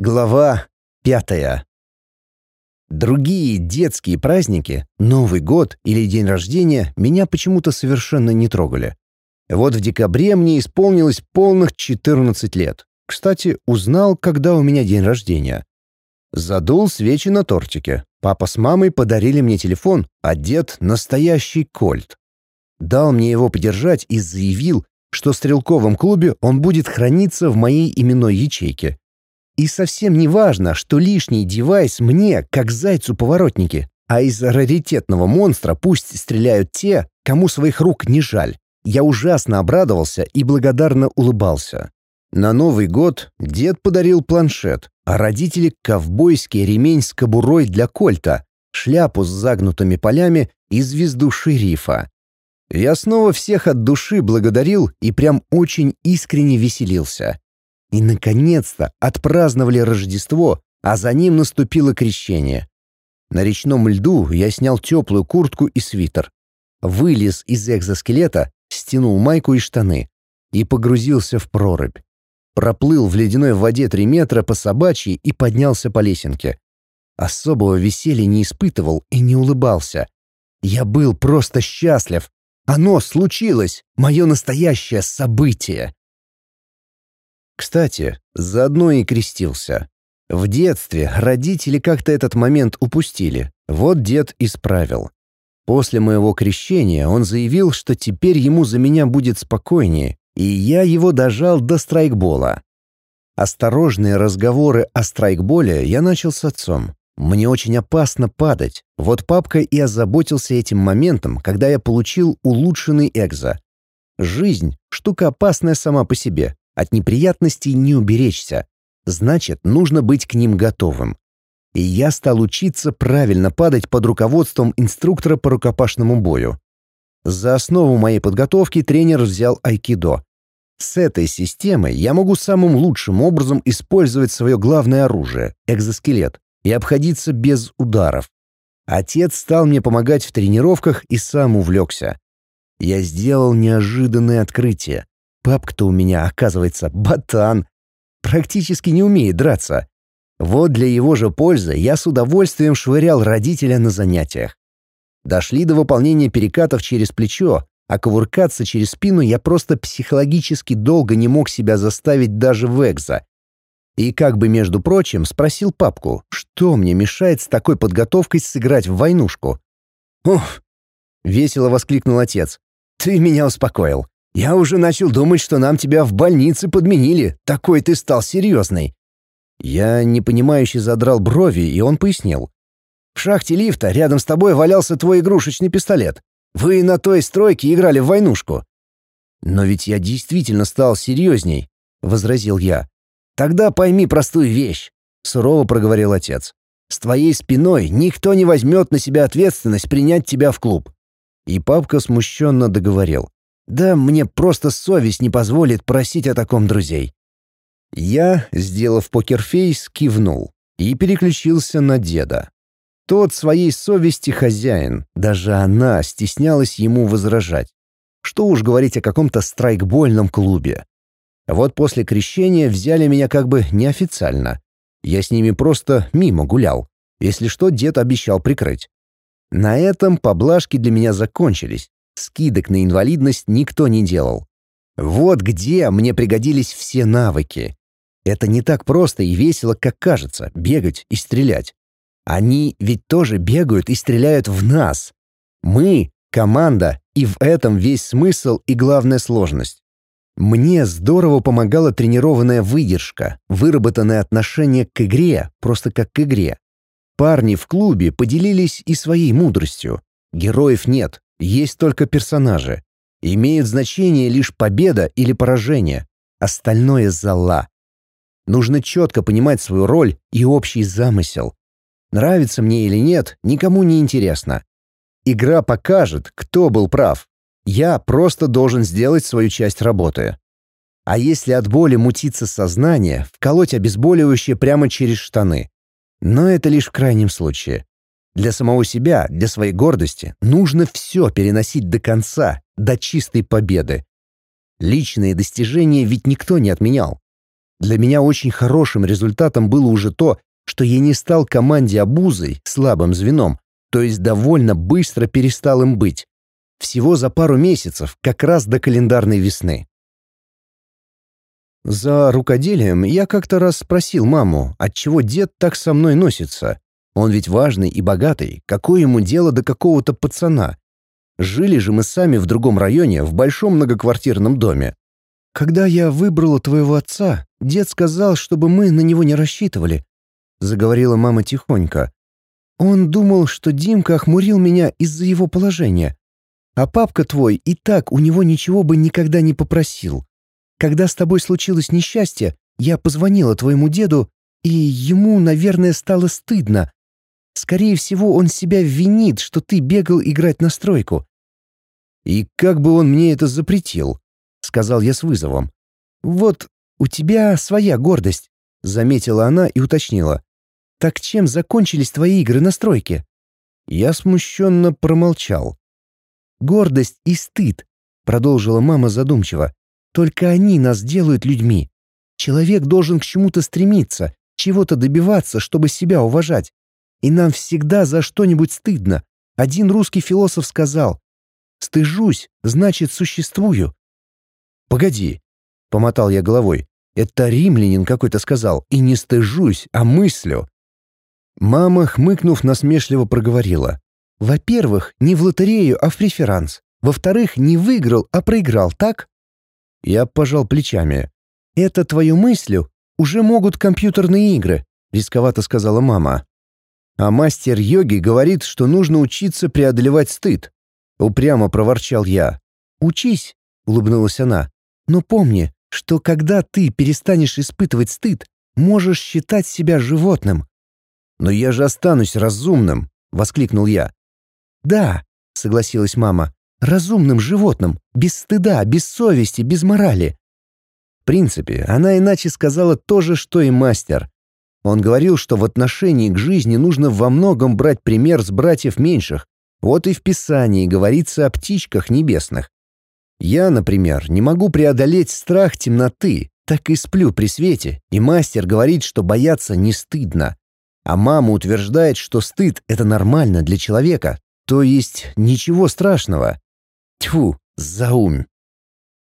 Глава пятая. Другие детские праздники, Новый год или день рождения меня почему-то совершенно не трогали. Вот в декабре мне исполнилось полных 14 лет. Кстати, узнал, когда у меня день рождения. Задул свечи на тортике. Папа с мамой подарили мне телефон, а дед — настоящий кольт. Дал мне его подержать и заявил, что в стрелковом клубе он будет храниться в моей именной ячейке. И совсем не важно, что лишний девайс мне, как зайцу поворотники, а из раритетного монстра пусть стреляют те, кому своих рук не жаль. Я ужасно обрадовался и благодарно улыбался. На Новый год дед подарил планшет, а родители — ковбойский ремень с кобурой для кольта, шляпу с загнутыми полями и звезду шерифа. Я снова всех от души благодарил и прям очень искренне веселился. И, наконец-то, отпраздновали Рождество, а за ним наступило крещение. На речном льду я снял теплую куртку и свитер. Вылез из экзоскелета, стянул майку и штаны и погрузился в прорубь. Проплыл в ледяной воде три метра по собачьи и поднялся по лесенке. Особого веселья не испытывал и не улыбался. Я был просто счастлив. Оно случилось, мое настоящее событие. Кстати, заодно и крестился. В детстве родители как-то этот момент упустили. Вот дед исправил. После моего крещения он заявил, что теперь ему за меня будет спокойнее, и я его дожал до страйкбола. Осторожные разговоры о страйкболе я начал с отцом. Мне очень опасно падать. Вот папка и озаботился этим моментом, когда я получил улучшенный экзо. Жизнь — штука опасная сама по себе. От неприятностей не уберечься. Значит, нужно быть к ним готовым. И я стал учиться правильно падать под руководством инструктора по рукопашному бою. За основу моей подготовки тренер взял айкидо. С этой системой я могу самым лучшим образом использовать свое главное оружие — экзоскелет, и обходиться без ударов. Отец стал мне помогать в тренировках и сам увлекся. Я сделал неожиданное открытие. Папка-то у меня, оказывается, ботан. Практически не умеет драться. Вот для его же пользы я с удовольствием швырял родителя на занятиях. Дошли до выполнения перекатов через плечо, а кувыркаться через спину я просто психологически долго не мог себя заставить даже в экзо. И как бы, между прочим, спросил папку, что мне мешает с такой подготовкой сыграть в войнушку. «Ух!» — весело воскликнул отец. «Ты меня успокоил. Я уже начал думать, что нам тебя в больнице подменили. Такой ты стал серьезный». Я непонимающе задрал брови, и он пояснил. «В шахте лифта рядом с тобой валялся твой игрушечный пистолет. Вы на той стройке играли в войнушку». «Но ведь я действительно стал серьезней», — возразил я. «Тогда пойми простую вещь», — сурово проговорил отец. «С твоей спиной никто не возьмет на себя ответственность принять тебя в клуб». И папка смущенно договорил. Да мне просто совесть не позволит просить о таком друзей. Я, сделав покерфейс, кивнул и переключился на деда. Тот своей совести хозяин, даже она стеснялась ему возражать. Что уж говорить о каком-то страйкбольном клубе. Вот после крещения взяли меня как бы неофициально. Я с ними просто мимо гулял. Если что, дед обещал прикрыть. На этом поблажки для меня закончились. Скидок на инвалидность никто не делал. Вот где мне пригодились все навыки. Это не так просто и весело, как кажется, бегать и стрелять. Они ведь тоже бегают и стреляют в нас. Мы — команда, и в этом весь смысл и главная сложность. Мне здорово помогала тренированная выдержка, выработанное отношение к игре, просто как к игре. Парни в клубе поделились и своей мудростью. Героев нет, есть только персонажи. Имеет значение лишь победа или поражение. Остальное — зала. Нужно четко понимать свою роль и общий замысел. Нравится мне или нет, никому не интересно. Игра покажет, кто был прав. Я просто должен сделать свою часть работы. А если от боли мутится сознание, вколоть обезболивающее прямо через штаны. Но это лишь в крайнем случае. Для самого себя, для своей гордости нужно все переносить до конца, до чистой победы. Личные достижения ведь никто не отменял. Для меня очень хорошим результатом было уже то, что я не стал команде обузой, слабым звеном, то есть довольно быстро перестал им быть. Всего за пару месяцев, как раз до календарной весны. За рукоделием я как-то раз спросил маму, отчего дед так со мной носится. Он ведь важный и богатый, какое ему дело до какого-то пацана? Жили же мы сами в другом районе, в большом многоквартирном доме. Когда я выбрала твоего отца, дед сказал, чтобы мы на него не рассчитывали, заговорила мама тихонько. Он думал, что Димка охмурил меня из-за его положения. А папка твой и так у него ничего бы никогда не попросил. Когда с тобой случилось несчастье, я позвонила твоему деду, и ему, наверное, стало стыдно. Скорее всего, он себя винит, что ты бегал играть на стройку. И как бы он мне это запретил, сказал я с вызовом. Вот у тебя своя гордость, заметила она и уточнила. Так чем закончились твои игры на стройке? Я смущенно промолчал. Гордость и стыд, продолжила мама задумчиво. Только они нас делают людьми. Человек должен к чему-то стремиться, чего-то добиваться, чтобы себя уважать. И нам всегда за что-нибудь стыдно. Один русский философ сказал, «Стыжусь, значит, существую». «Погоди», — помотал я головой, «это римлянин какой-то сказал, и не стыжусь, а мыслю». Мама, хмыкнув, насмешливо проговорила. «Во-первых, не в лотерею, а в преферанс. Во-вторых, не выиграл, а проиграл, так?» Я пожал плечами. «Это твою мыслю уже могут компьютерные игры», — рисковато сказала мама. «А мастер йоги говорит, что нужно учиться преодолевать стыд», — упрямо проворчал я. «Учись», — улыбнулась она. «Но помни, что когда ты перестанешь испытывать стыд, можешь считать себя животным». «Но я же останусь разумным», — воскликнул я. «Да», — согласилась мама, Разумным животным, без стыда, без совести, без морали. В принципе, она иначе сказала то же, что и мастер. Он говорил, что в отношении к жизни нужно во многом брать пример с братьев меньших. Вот и в Писании говорится о птичках небесных. Я, например, не могу преодолеть страх темноты, так и сплю при свете, и мастер говорит, что бояться не стыдно. А мама утверждает, что стыд — это нормально для человека, то есть ничего страшного. Тьфу, заумь.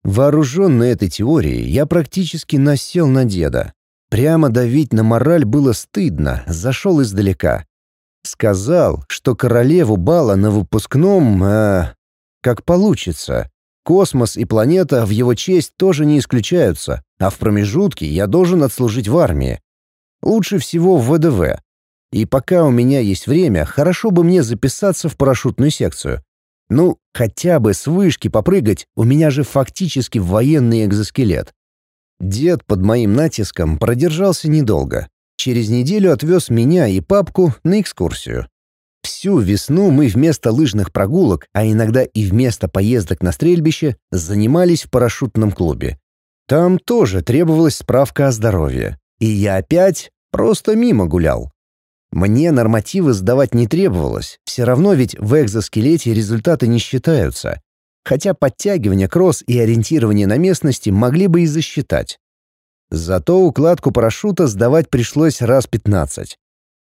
Вооруженный этой теорией, я практически насел на деда. Прямо давить на мораль было стыдно, зашел издалека. Сказал, что королеву бала на выпускном... Э, как получится. Космос и планета в его честь тоже не исключаются, а в промежутке я должен отслужить в армии. Лучше всего в ВДВ. И пока у меня есть время, хорошо бы мне записаться в парашютную секцию. Ну, хотя бы с вышки попрыгать, у меня же фактически военный экзоскелет. Дед под моим натиском продержался недолго. Через неделю отвез меня и папку на экскурсию. Всю весну мы вместо лыжных прогулок, а иногда и вместо поездок на стрельбище, занимались в парашютном клубе. Там тоже требовалась справка о здоровье. И я опять просто мимо гулял. Мне нормативы сдавать не требовалось, все равно ведь в экзоскелете результаты не считаются. Хотя подтягивание, кросс и ориентирование на местности могли бы и засчитать. Зато укладку парашюта сдавать пришлось раз 15.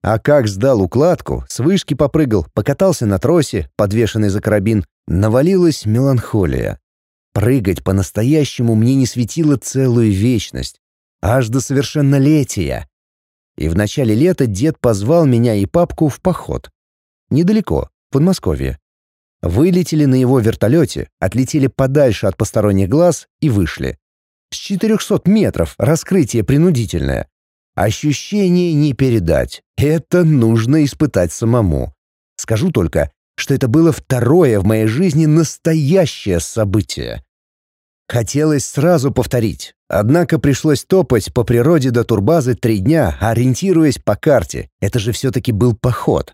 А как сдал укладку, с вышки попрыгал, покатался на тросе, подвешенный за карабин, навалилась меланхолия. Прыгать по-настоящему мне не светило целую вечность. Аж до совершеннолетия и в начале лета дед позвал меня и папку в поход. Недалеко, в Подмосковье. Вылетели на его вертолете, отлетели подальше от посторонних глаз и вышли. С 400 метров раскрытие принудительное. Ощущение не передать. Это нужно испытать самому. Скажу только, что это было второе в моей жизни настоящее событие. Хотелось сразу повторить, однако пришлось топать по природе до турбазы три дня, ориентируясь по карте. Это же все-таки был поход.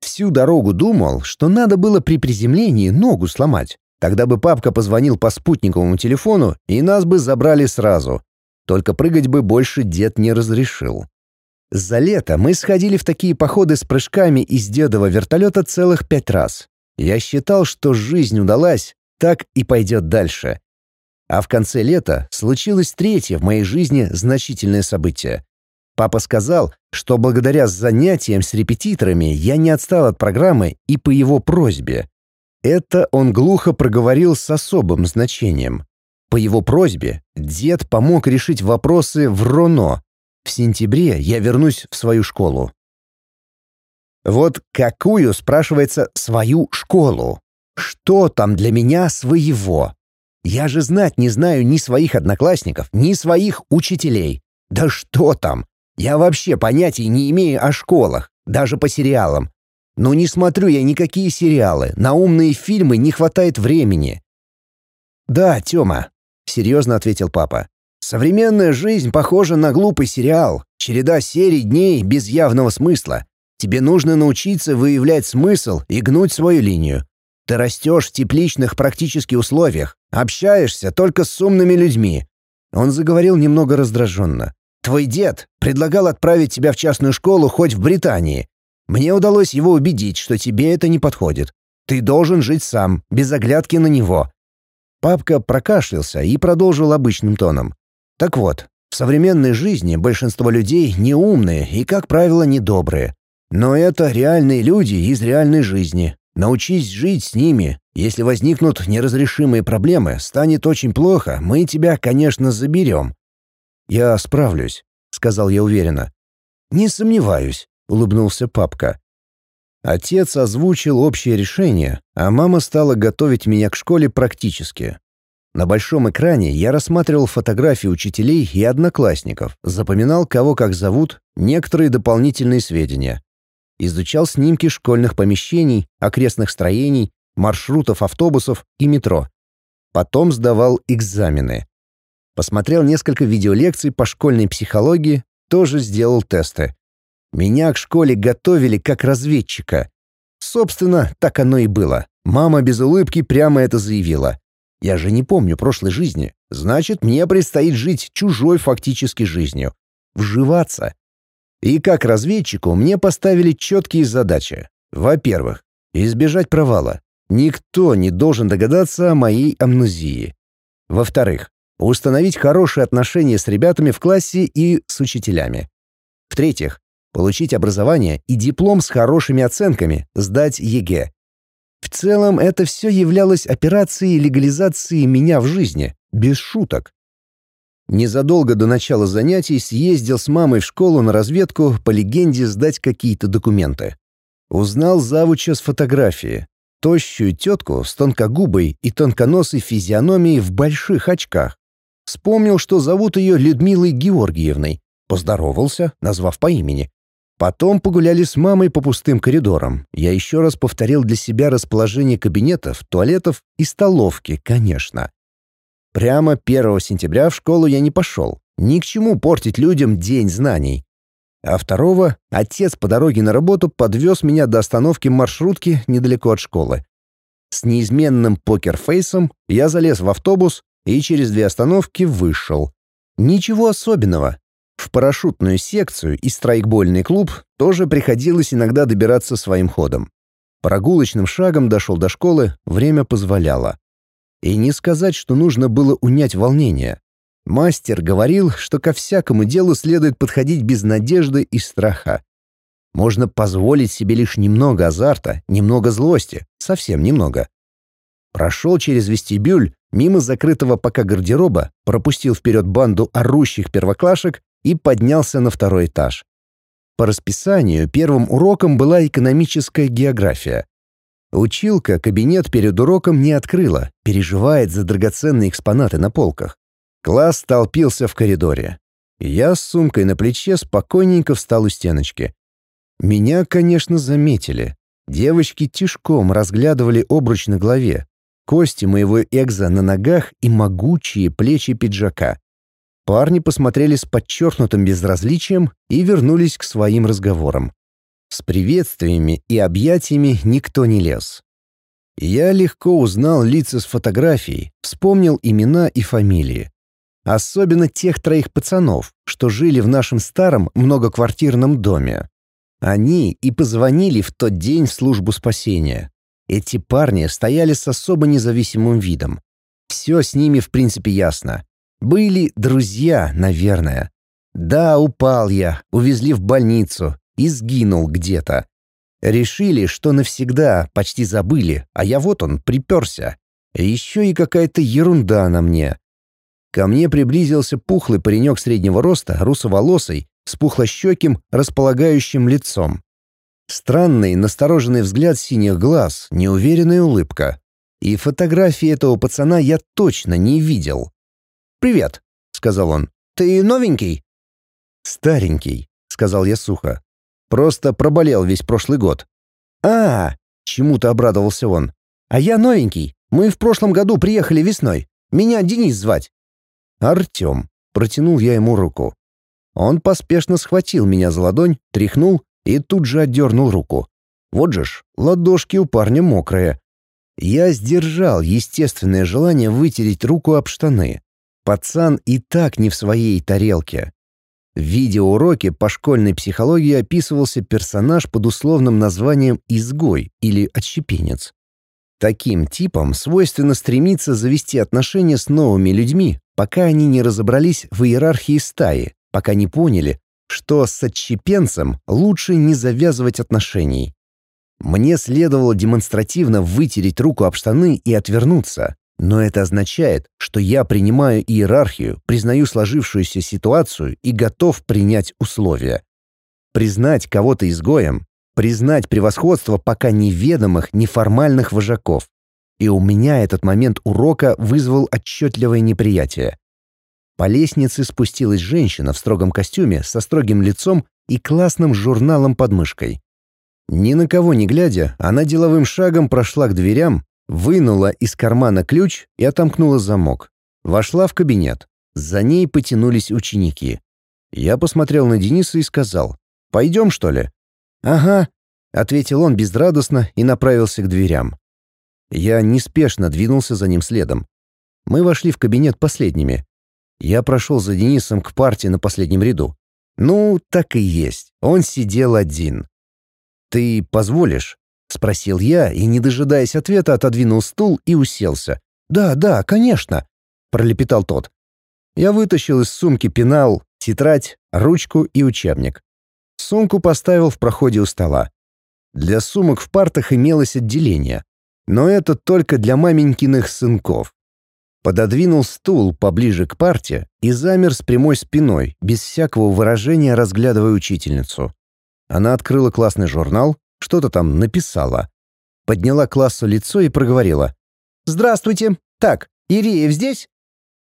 Всю дорогу думал, что надо было при приземлении ногу сломать. Тогда бы папка позвонил по спутниковому телефону, и нас бы забрали сразу. Только прыгать бы больше дед не разрешил. За лето мы сходили в такие походы с прыжками из дедова вертолета целых пять раз. Я считал, что жизнь удалась, так и пойдет дальше. А в конце лета случилось третье в моей жизни значительное событие. Папа сказал, что благодаря занятиям с репетиторами я не отстал от программы и по его просьбе. Это он глухо проговорил с особым значением. По его просьбе дед помог решить вопросы в РОНО. В сентябре я вернусь в свою школу. Вот какую, спрашивается, свою школу? Что там для меня своего? Я же знать не знаю ни своих одноклассников, ни своих учителей. Да что там? Я вообще понятия не имею о школах, даже по сериалам. Но не смотрю я никакие сериалы, на умные фильмы не хватает времени. «Да, Тёма», — серьезно ответил папа. «Современная жизнь похожа на глупый сериал, череда серий дней без явного смысла. Тебе нужно научиться выявлять смысл и гнуть свою линию. Ты растешь в тепличных практически условиях, общаешься только с умными людьми». Он заговорил немного раздраженно. «Твой дед предлагал отправить тебя в частную школу хоть в Британии. Мне удалось его убедить, что тебе это не подходит. Ты должен жить сам, без оглядки на него». Папка прокашлялся и продолжил обычным тоном. «Так вот, в современной жизни большинство людей неумные и, как правило, недобрые. Но это реальные люди из реальной жизни. Научись жить с ними. Если возникнут неразрешимые проблемы, станет очень плохо, мы тебя, конечно, заберем». «Я справлюсь», — сказал я уверенно. «Не сомневаюсь», — улыбнулся папка. Отец озвучил общее решение, а мама стала готовить меня к школе практически. На большом экране я рассматривал фотографии учителей и одноклассников, запоминал, кого как зовут, некоторые дополнительные сведения. Изучал снимки школьных помещений, окрестных строений, маршрутов автобусов и метро. Потом сдавал экзамены. Посмотрел несколько видеолекций по школьной психологии, тоже сделал тесты. Меня к школе готовили как разведчика. Собственно, так оно и было. Мама без улыбки прямо это заявила. Я же не помню прошлой жизни. Значит, мне предстоит жить чужой фактически жизнью. Вживаться. И как разведчику мне поставили четкие задачи. Во-первых, избежать провала. Никто не должен догадаться о моей амнезии. Во-вторых, установить хорошие отношения с ребятами в классе и с учителями. В-третьих, получить образование и диплом с хорошими оценками, сдать ЕГЭ. В целом это все являлось операцией легализации меня в жизни, без шуток. Незадолго до начала занятий съездил с мамой в школу на разведку по легенде сдать какие-то документы. Узнал завуча с фотографии. Тощую тетку с тонкогубой и тонконосой физиономией в больших очках. Вспомнил, что зовут ее Людмилой Георгиевной. Поздоровался, назвав по имени. Потом погуляли с мамой по пустым коридорам. Я еще раз повторил для себя расположение кабинетов, туалетов и столовки, конечно. Прямо 1 сентября в школу я не пошел. Ни к чему портить людям день знаний. А второго отец по дороге на работу подвез меня до остановки маршрутки недалеко от школы. С неизменным покерфейсом я залез в автобус и через две остановки вышел. Ничего особенного, в парашютную секцию и страйкбольный клуб тоже приходилось иногда добираться своим ходом. Прогулочным шагом дошел до школы, время позволяло. И не сказать, что нужно было унять волнение. Мастер говорил, что ко всякому делу следует подходить без надежды и страха. Можно позволить себе лишь немного азарта, немного злости, совсем немного. Прошел через вестибюль, мимо закрытого пока гардероба, пропустил вперед банду орущих первоклашек и поднялся на второй этаж. По расписанию первым уроком была экономическая география. Училка кабинет перед уроком не открыла, переживает за драгоценные экспонаты на полках. Класс толпился в коридоре. Я с сумкой на плече спокойненько встал у стеночки. Меня, конечно, заметили. Девочки тишком разглядывали обруч на голове, кости моего экза на ногах и могучие плечи пиджака. Парни посмотрели с подчеркнутым безразличием и вернулись к своим разговорам. С приветствиями и объятиями никто не лез. Я легко узнал лица с фотографий, вспомнил имена и фамилии. Особенно тех троих пацанов, что жили в нашем старом многоквартирном доме. Они и позвонили в тот день в службу спасения. Эти парни стояли с особо независимым видом. Все с ними в принципе ясно. Были друзья, наверное. Да, упал я, увезли в больницу и сгинул где-то. Решили, что навсегда, почти забыли, а я вот он, приперся. Еще и какая-то ерунда на мне. Ко мне приблизился пухлый паренек среднего роста, русоволосый, с пухлощеким, располагающим лицом. Странный, настороженный взгляд синих глаз, неуверенная улыбка. И фотографии этого пацана я точно не видел. «Привет», — сказал он. «Ты новенький?» «Старенький», — сказал я сухо. «Просто проболел весь прошлый год». «А, чему-то обрадовался он. «А я новенький. Мы в прошлом году приехали весной. Меня Денис звать». «Артем», — протянул я ему руку. Он поспешно схватил меня за ладонь, тряхнул и тут же отдернул руку. Вот же ж, ладошки у парня мокрые. Я сдержал естественное желание вытереть руку об штаны. Пацан и так не в своей тарелке. В видеоуроке по школьной психологии описывался персонаж под условным названием «изгой» или «отщепенец». Таким типам свойственно стремиться завести отношения с новыми людьми, пока они не разобрались в иерархии стаи, пока не поняли, что с отщепенцем лучше не завязывать отношений. Мне следовало демонстративно вытереть руку об штаны и отвернуться, но это означает, что я принимаю иерархию, признаю сложившуюся ситуацию и готов принять условия. Признать кого-то изгоем, признать превосходство пока неведомых, неформальных вожаков. И у меня этот момент урока вызвал отчетливое неприятие. По лестнице спустилась женщина в строгом костюме со строгим лицом и классным журналом под мышкой. Ни на кого не глядя, она деловым шагом прошла к дверям, вынула из кармана ключ и отомкнула замок. Вошла в кабинет. За ней потянулись ученики. Я посмотрел на Дениса и сказал, «Пойдем, что ли?» «Ага», — ответил он безрадостно и направился к дверям. Я неспешно двинулся за ним следом. Мы вошли в кабинет последними. Я прошел за Денисом к парте на последнем ряду. Ну, так и есть. Он сидел один. «Ты позволишь?» — спросил я и, не дожидаясь ответа, отодвинул стул и уселся. «Да, да, конечно», — пролепетал тот. Я вытащил из сумки пенал, тетрадь, ручку и учебник. Сумку поставил в проходе у стола. Для сумок в партах имелось отделение, но это только для маменькиных сынков. Пододвинул стул поближе к парте и замер с прямой спиной, без всякого выражения разглядывая учительницу. Она открыла классный журнал, что-то там написала. Подняла классу лицо и проговорила. «Здравствуйте. Так, Иреев здесь?»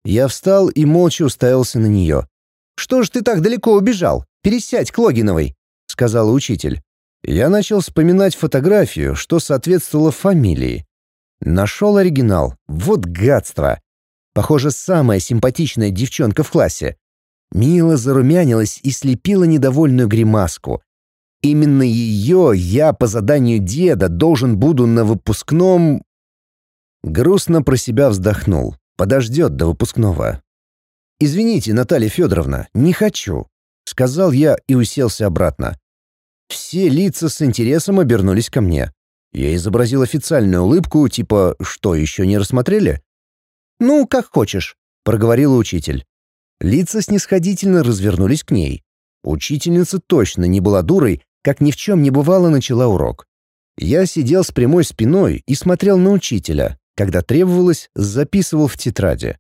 Я встал и молча уставился на нее. «Что ж ты так далеко убежал? Пересядь к Логиновой», — сказала учитель. Я начал вспоминать фотографию, что соответствовало фамилии. Нашел оригинал. Вот гадство. Похоже, самая симпатичная девчонка в классе. Мила зарумянилась и слепила недовольную гримаску. Именно ее я по заданию деда должен буду на выпускном... Грустно про себя вздохнул. Подождет до выпускного. «Извините, Наталья Федоровна, не хочу», — сказал я и уселся обратно. Все лица с интересом обернулись ко мне. Я изобразил официальную улыбку, типа «Что, еще не рассмотрели?» «Ну, как хочешь», — проговорила учитель. Лица снисходительно развернулись к ней. Учительница точно не была дурой как ни в чем не бывало, начала урок. Я сидел с прямой спиной и смотрел на учителя. Когда требовалось, записывал в тетради.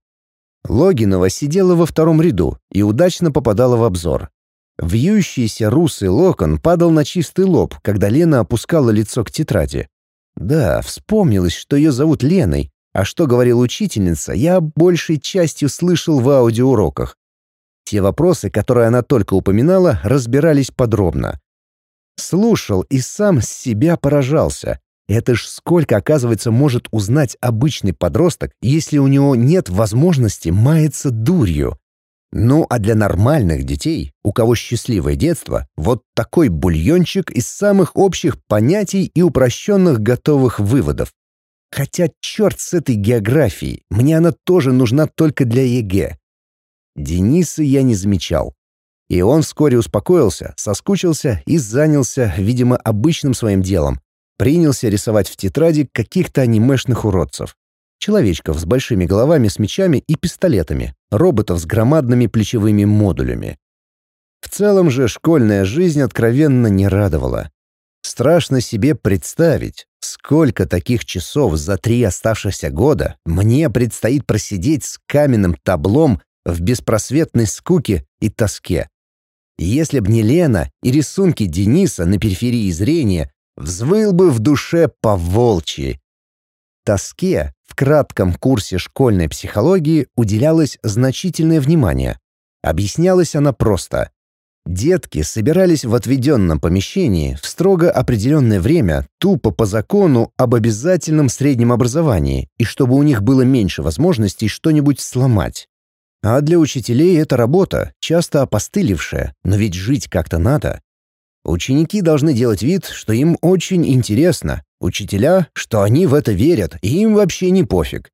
Логинова сидела во втором ряду и удачно попадала в обзор. Вьющийся русый локон падал на чистый лоб, когда Лена опускала лицо к тетради. Да, вспомнилось, что ее зовут Леной, а что говорила учительница, я большей частью слышал в аудиоуроках. Те вопросы, которые она только упоминала, разбирались подробно. Слушал и сам себя поражался. Это ж сколько, оказывается, может узнать обычный подросток, если у него нет возможности маяться дурью. Ну, а для нормальных детей, у кого счастливое детство, вот такой бульончик из самых общих понятий и упрощенных готовых выводов. Хотя черт с этой географией, мне она тоже нужна только для ЕГЭ. Дениса я не замечал. И он вскоре успокоился, соскучился и занялся, видимо, обычным своим делом. Принялся рисовать в тетради каких-то анимешных уродцев. человечков с большими головами с мечами и пистолетами, роботов с громадными плечевыми модулями. В целом же школьная жизнь откровенно не радовала. Страшно себе представить, сколько таких часов за три оставшихся года мне предстоит просидеть с каменным таблом в беспросветной скуке и тоске. Если б не Лена и рисунки Дениса на периферии зрения, взвыл бы в душе по волчьи. Тоске в кратком курсе школьной психологии уделялось значительное внимание. Объяснялась она просто. Детки собирались в отведенном помещении в строго определенное время, тупо по закону об обязательном среднем образовании, и чтобы у них было меньше возможностей что-нибудь сломать. А для учителей это работа, часто опостылевшая, но ведь жить как-то надо. Ученики должны делать вид, что им очень интересно, учителя, что они в это верят, и им вообще не пофиг.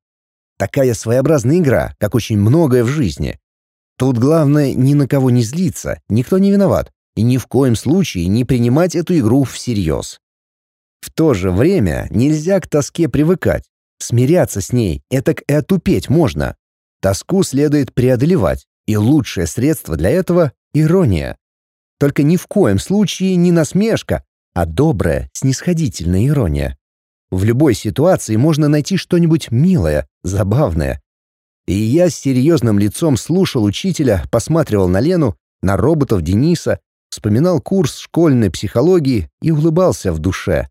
Такая своеобразная игра, как очень многое в жизни. Тут главное ни на кого не злиться, никто не виноват, и ни в коем случае не принимать эту игру всерьез. В то же время нельзя к тоске привыкать. Смиряться с ней — это и отупеть можно. Тоску следует преодолевать, и лучшее средство для этого — ирония. Только ни в коем случае не насмешка, а добрая, снисходительная ирония. В любой ситуации можно найти что-нибудь милое, забавное, и я с серьезным лицом слушал учителя, посматривал на Лену, на роботов Дениса, вспоминал курс школьной психологии и улыбался в душе.